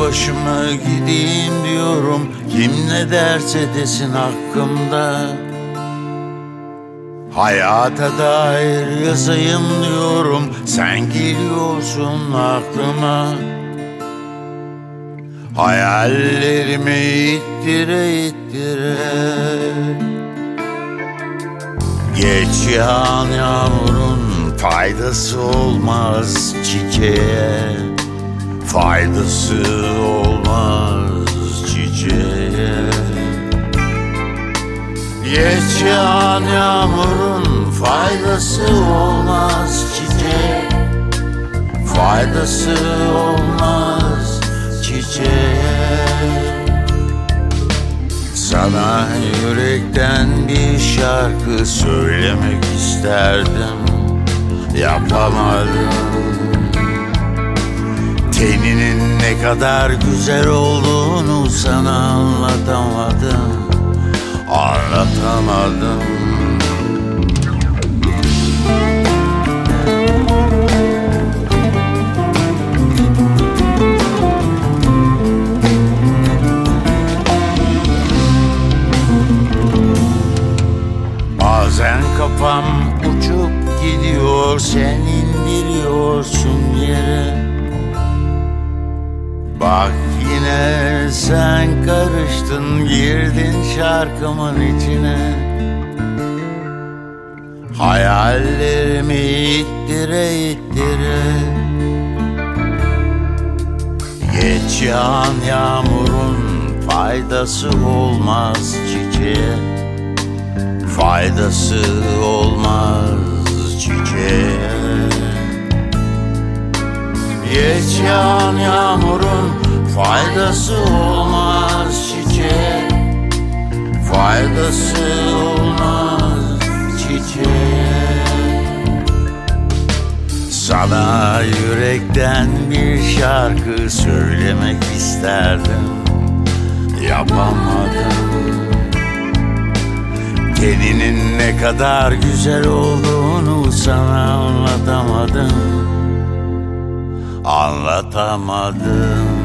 başıma gideyim diyorum. Kim ne derse desin hakkımda. Hayata dair yazayım diyorum. Sen geliyorsun aklıma. Hayallerimi ittire ittire. Geç yağan yağmurun faydası olmaz çiçeğe Faydası olmaz çiçeğe. Geç yağan yağmurun faydası olmaz çiçeğe. Faydası olmaz çiçeğe. Sana yürekten bir şarkı söylemek isterdim. Yapamadım Teninin ne kadar güzel olduğunu sana anlatamadım. Anlatamadım. Bazen kafam uçup gidiyor Sen indiriyorsun yere Bak yine sen karıştın girdin şarkımın içine. Hayallerimi ittire ittire. Geç yağan yağmurun faydası olmaz çiçeğe. Faydası olmaz yağan yağmurun faydası olmaz çiçeğe Faydası olmaz çiçeğe Sana yürekten bir şarkı söylemek isterdim. Yapamadım. Teninin ne kadar güzel olduğunu sana anlatamadım Anlatamadım